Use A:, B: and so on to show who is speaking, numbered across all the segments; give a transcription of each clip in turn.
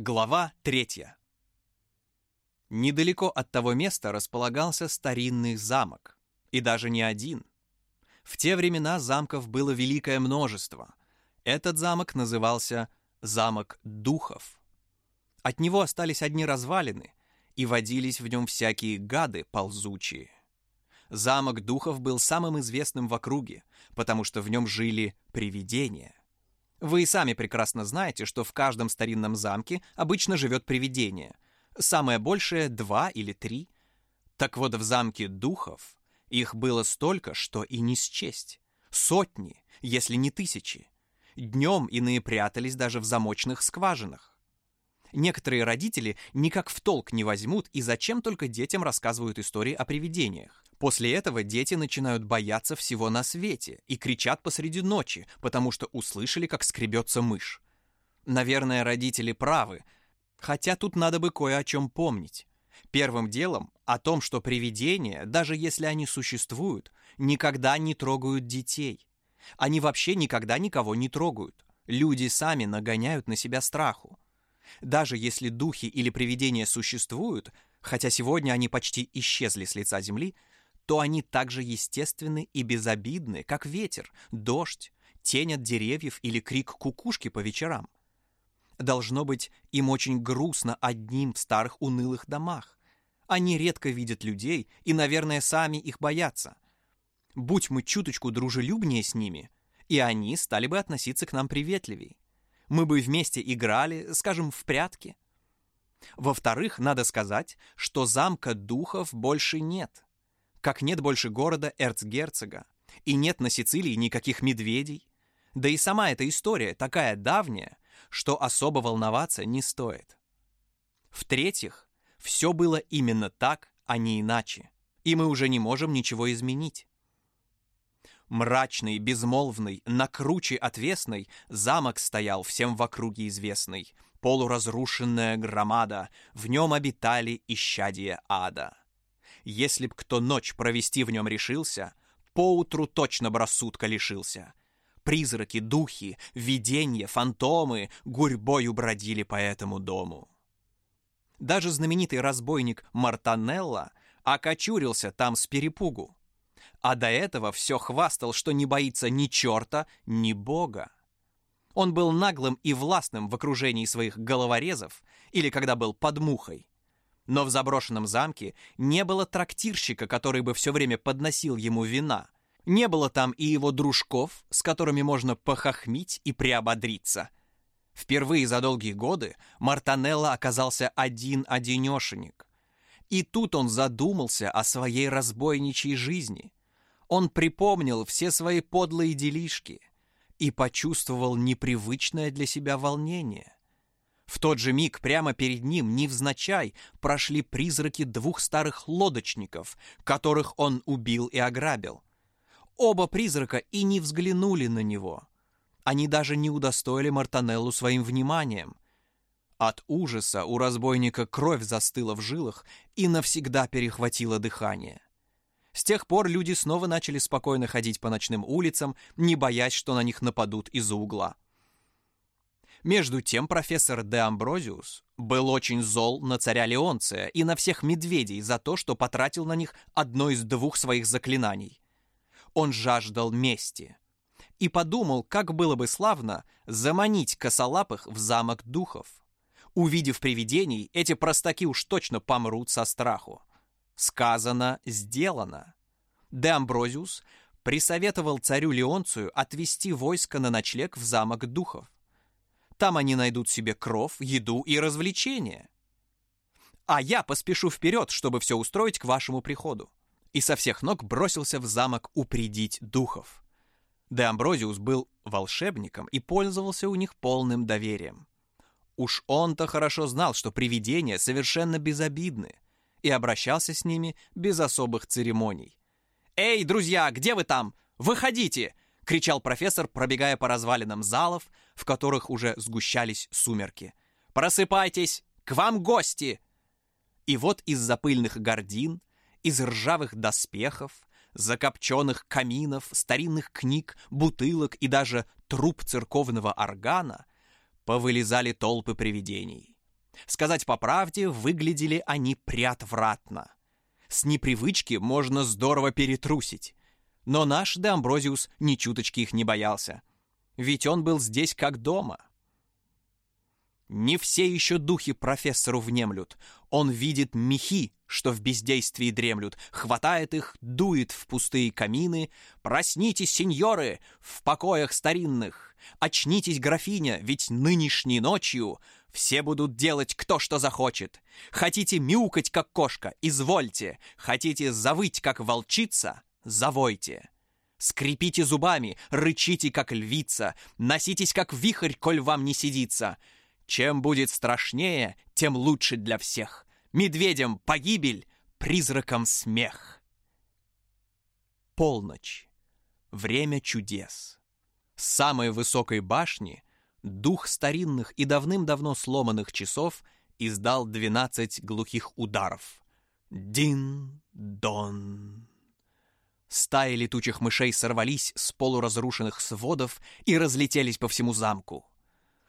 A: Глава третья. Недалеко от того места располагался старинный замок. И даже не один. В те времена замков было великое множество. Этот замок назывался «Замок Духов». От него остались одни развалины, и водились в нем всякие гады ползучие. Замок Духов был самым известным в округе, потому что в нем жили привидения. Вы и сами прекрасно знаете, что в каждом старинном замке обычно живет привидение. Самое большее — два или три. Так вот, в замке духов их было столько, что и не счесть. Сотни, если не тысячи. Днем иные прятались даже в замочных скважинах. Некоторые родители никак в толк не возьмут и зачем только детям рассказывают истории о привидениях. После этого дети начинают бояться всего на свете и кричат посреди ночи, потому что услышали, как скребется мышь. Наверное, родители правы, хотя тут надо бы кое о чем помнить. Первым делом о том, что привидения, даже если они существуют, никогда не трогают детей. Они вообще никогда никого не трогают. Люди сами нагоняют на себя страху. Даже если духи или привидения существуют, хотя сегодня они почти исчезли с лица земли, то они так же естественны и безобидны, как ветер, дождь, тень от деревьев или крик кукушки по вечерам. Должно быть, им очень грустно одним в старых унылых домах. Они редко видят людей и, наверное, сами их боятся. Будь мы чуточку дружелюбнее с ними, и они стали бы относиться к нам приветливей. Мы бы вместе играли, скажем, в прятки. Во-вторых, надо сказать, что замка духов больше нет как нет больше города эрцгерцога, и нет на Сицилии никаких медведей. Да и сама эта история такая давняя, что особо волноваться не стоит. В-третьих, все было именно так, а не иначе, и мы уже не можем ничего изменить. Мрачный, безмолвный, накруче отвесный замок стоял всем в округе известный, полуразрушенная громада, в нем обитали исчадия ада. Если б кто ночь провести в нем решился, поутру точно рассудка лишился. Призраки, духи, видения, фантомы гурьбою бродили по этому дому. Даже знаменитый разбойник Мартанелла окочурился там с перепугу. А до этого все хвастал, что не боится ни черта, ни бога. Он был наглым и властным в окружении своих головорезов или когда был под мухой. Но в заброшенном замке не было трактирщика, который бы все время подносил ему вина. Не было там и его дружков, с которыми можно похохмить и приободриться. Впервые за долгие годы Мартанелло оказался один-одинешенек. И тут он задумался о своей разбойничьей жизни. Он припомнил все свои подлые делишки и почувствовал непривычное для себя волнение. В тот же миг прямо перед ним, невзначай, прошли призраки двух старых лодочников, которых он убил и ограбил. Оба призрака и не взглянули на него. Они даже не удостоили Мартанеллу своим вниманием. От ужаса у разбойника кровь застыла в жилах и навсегда перехватила дыхание. С тех пор люди снова начали спокойно ходить по ночным улицам, не боясь, что на них нападут из-за угла. Между тем профессор Де Амброзиус был очень зол на царя Леонция и на всех медведей за то, что потратил на них одно из двух своих заклинаний. Он жаждал мести и подумал, как было бы славно заманить косолапых в замок духов. Увидев привидений, эти простаки уж точно помрут со страху. Сказано, сделано. Де Амброзиус присоветовал царю Леонцию отвести войско на ночлег в замок духов. Там они найдут себе кров, еду и развлечения. А я поспешу вперед, чтобы все устроить к вашему приходу. И со всех ног бросился в замок упредить духов. Де Амброзиус был волшебником и пользовался у них полным доверием. Уж он-то хорошо знал, что привидения совершенно безобидны, и обращался с ними без особых церемоний. «Эй, друзья, где вы там? Выходите! кричал профессор, пробегая по развалинам залов, в которых уже сгущались сумерки. «Просыпайтесь! К вам гости!» И вот из-за пыльных гордин, из ржавых доспехов, закопченных каминов, старинных книг, бутылок и даже труп церковного органа повылезали толпы привидений. Сказать по правде, выглядели они приотвратно. С непривычки можно здорово перетрусить. Но наш Де Амброзиус ни чуточки их не боялся. Ведь он был здесь как дома. Не все еще духи профессору внемлют. Он видит мехи, что в бездействии дремлют, хватает их, дует в пустые камины. «Проснитесь, сеньоры, в покоях старинных! Очнитесь, графиня, ведь нынешней ночью все будут делать кто что захочет. Хотите мяукать, как кошка, извольте. Хотите завыть, как волчица, завойте. Скрипите зубами, рычите, как львица, носитесь, как вихрь, коль вам не сидится». Чем будет страшнее, тем лучше для всех. Медведям погибель, призракам смех. Полночь. Время чудес. С самой высокой башни дух старинных и давным-давно сломанных часов издал двенадцать глухих ударов. Дин-дон. Стаи летучих мышей сорвались с полуразрушенных сводов и разлетелись по всему замку.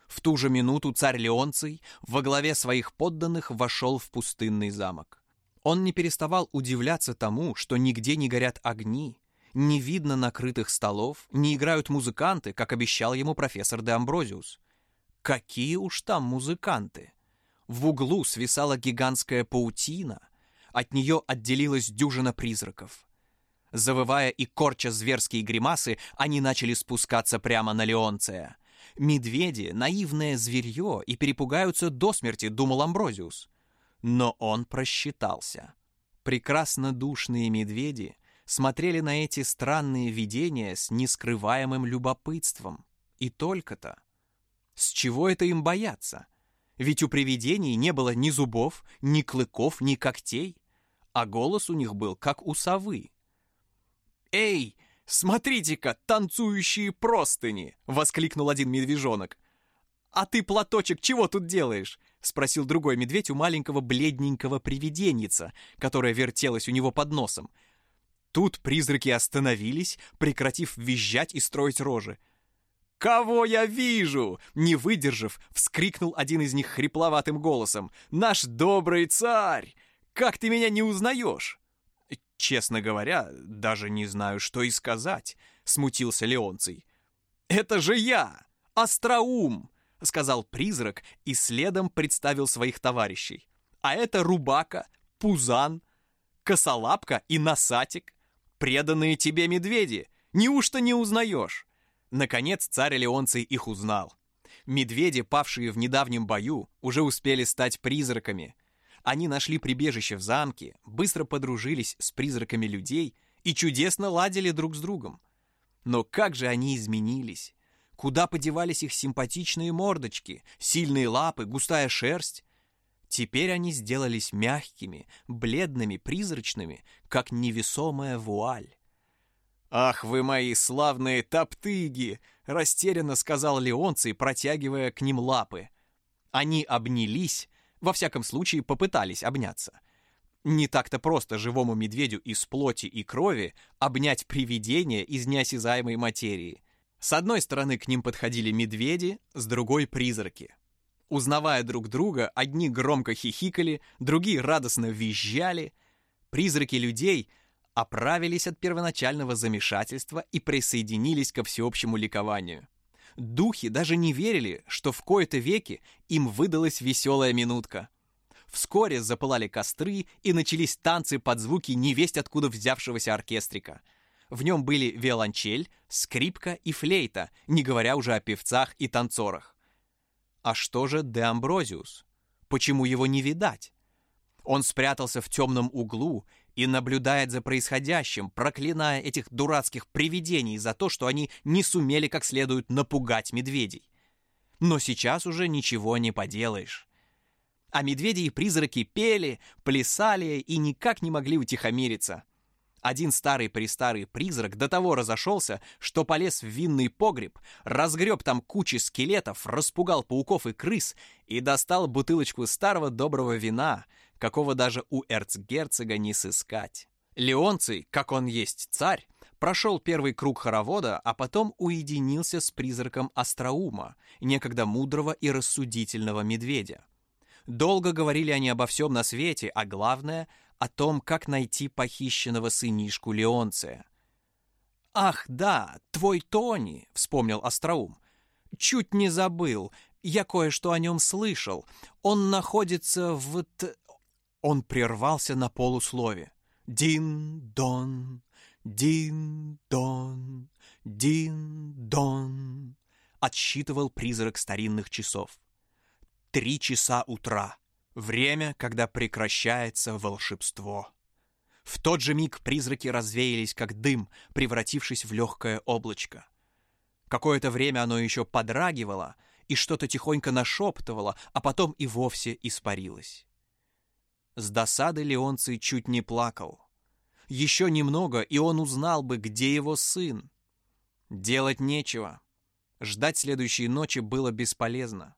A: В ту же минуту царь Леонций во главе своих подданных вошел в пустынный замок. Он не переставал удивляться тому, что нигде не горят огни, не видно накрытых столов, не играют музыканты, как обещал ему профессор де Амброзиус. Какие уж там музыканты! В углу свисала гигантская паутина, от нее отделилась дюжина призраков. Завывая и корча зверские гримасы, они начали спускаться прямо на Леонция — Медведи — наивное зверье и перепугаются до смерти, думал Амброзиус. Но он просчитался. Прекрасно душные медведи смотрели на эти странные видения с нескрываемым любопытством. И только-то. С чего это им бояться? Ведь у привидений не было ни зубов, ни клыков, ни когтей, а голос у них был, как у совы. «Эй, «Смотрите-ка, танцующие простыни!» — воскликнул один медвежонок. «А ты, платочек, чего тут делаешь?» — спросил другой медведь у маленького бледненького привиденница, которая вертелась у него под носом. Тут призраки остановились, прекратив визжать и строить рожи. «Кого я вижу?» — не выдержав, вскрикнул один из них хрипловатым голосом. «Наш добрый царь! Как ты меня не узнаешь?» «Честно говоря, даже не знаю, что и сказать», — смутился Леонций. «Это же я! Остроум!» — сказал призрак и следом представил своих товарищей. «А это Рубака, Пузан, Косолапка и Носатик, преданные тебе медведи. Неужто не узнаешь?» Наконец царь Леонций их узнал. Медведи, павшие в недавнем бою, уже успели стать призраками — они нашли прибежище в замке, быстро подружились с призраками людей и чудесно ладили друг с другом. Но как же они изменились? Куда подевались их симпатичные мордочки, сильные лапы, густая шерсть? Теперь они сделались мягкими, бледными, призрачными, как невесомая вуаль. «Ах вы мои славные топтыги!» — растерянно сказал Леонций, протягивая к ним лапы. Они обнялись, во всяком случае, попытались обняться. Не так-то просто живому медведю из плоти и крови обнять привидение из неосязаемой материи. С одной стороны к ним подходили медведи, с другой — призраки. Узнавая друг друга, одни громко хихикали, другие радостно визжали. Призраки людей оправились от первоначального замешательства и присоединились ко всеобщему ликованию. Духи даже не верили, что в кои-то веки им выдалась веселая минутка. Вскоре запылали костры и начались танцы под звуки невесть откуда взявшегося оркестрика. В нем были виолончель, скрипка и флейта, не говоря уже о певцах и танцорах. А что же Де Амброзиус? Почему его не видать? Он спрятался в темном углу и наблюдает за происходящим, проклиная этих дурацких привидений за то, что они не сумели как следует напугать медведей. Но сейчас уже ничего не поделаешь. А медведи и призраки пели, плясали и никак не могли утихомириться. Один старый-престарый призрак до того разошелся, что полез в винный погреб, разгреб там кучи скелетов, распугал пауков и крыс и достал бутылочку старого доброго вина, какого даже у эрцгерцога не сыскать. Леонций, как он есть царь, прошел первый круг хоровода, а потом уединился с призраком Остроума, некогда мудрого и рассудительного медведя. Долго говорили они обо всем на свете, а главное — о том, как найти похищенного сынишку Леонция. «Ах, да, твой Тони», — вспомнил Остроум. «Чуть не забыл. Я кое-что о нем слышал. Он находится в...» т...» Он прервался на полуслове. «Дин-дон, дин-дон, дин-дон», — отсчитывал призрак старинных часов. «Три часа утра. Время, когда прекращается волшебство». В тот же миг призраки развеялись, как дым, превратившись в легкое облачко. Какое-то время оно еще подрагивало и что-то тихонько нашептывало, а потом и вовсе испарилось. С досады Леонций чуть не плакал. Еще немного, и он узнал бы, где его сын. Делать нечего. Ждать следующей ночи было бесполезно.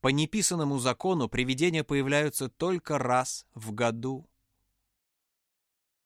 A: По неписанному закону привидения появляются только раз в году.